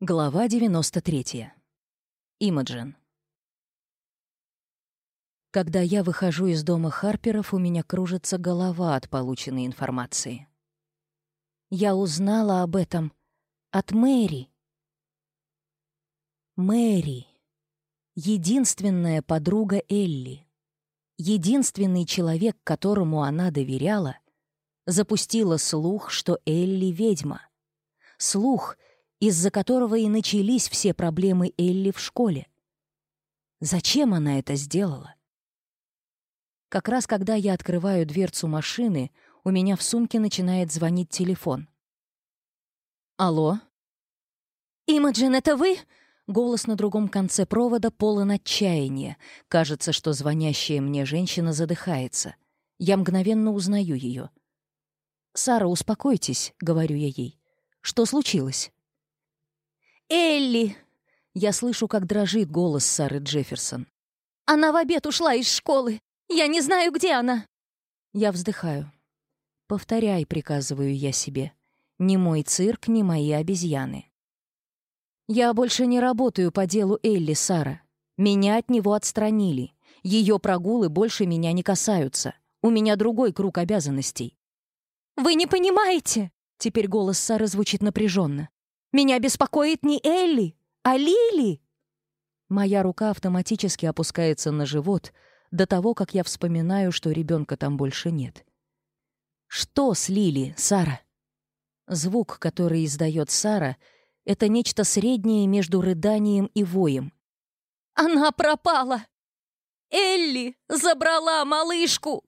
Глава 93. Имаджин. Когда я выхожу из дома Харперов, у меня кружится голова от полученной информации. Я узнала об этом от Мэри. Мэри. Единственная подруга Элли. Единственный человек, которому она доверяла, запустила слух, что Элли ведьма. Слух — из-за которого и начались все проблемы Элли в школе. Зачем она это сделала? Как раз когда я открываю дверцу машины, у меня в сумке начинает звонить телефон. «Алло?» «Имаджин, это вы?» Голос на другом конце провода полон отчаяния. Кажется, что звонящая мне женщина задыхается. Я мгновенно узнаю ее. «Сара, успокойтесь», — говорю я ей. «Что случилось?» Элли!» Я слышу, как дрожит голос Сары Джефферсон. «Она в обед ушла из школы! Я не знаю, где она!» Я вздыхаю. «Повторяй», — приказываю я себе. «Ни мой цирк, ни мои обезьяны». «Я больше не работаю по делу Элли, Сара. Меня от него отстранили. Ее прогулы больше меня не касаются. У меня другой круг обязанностей». «Вы не понимаете!» Теперь голос Сары звучит напряженно. Меня беспокоит не Элли, а Лили!» Моя рука автоматически опускается на живот до того, как я вспоминаю, что ребенка там больше нет. «Что с Лили, Сара?» Звук, который издает Сара, это нечто среднее между рыданием и воем. «Она пропала! Элли забрала малышку!»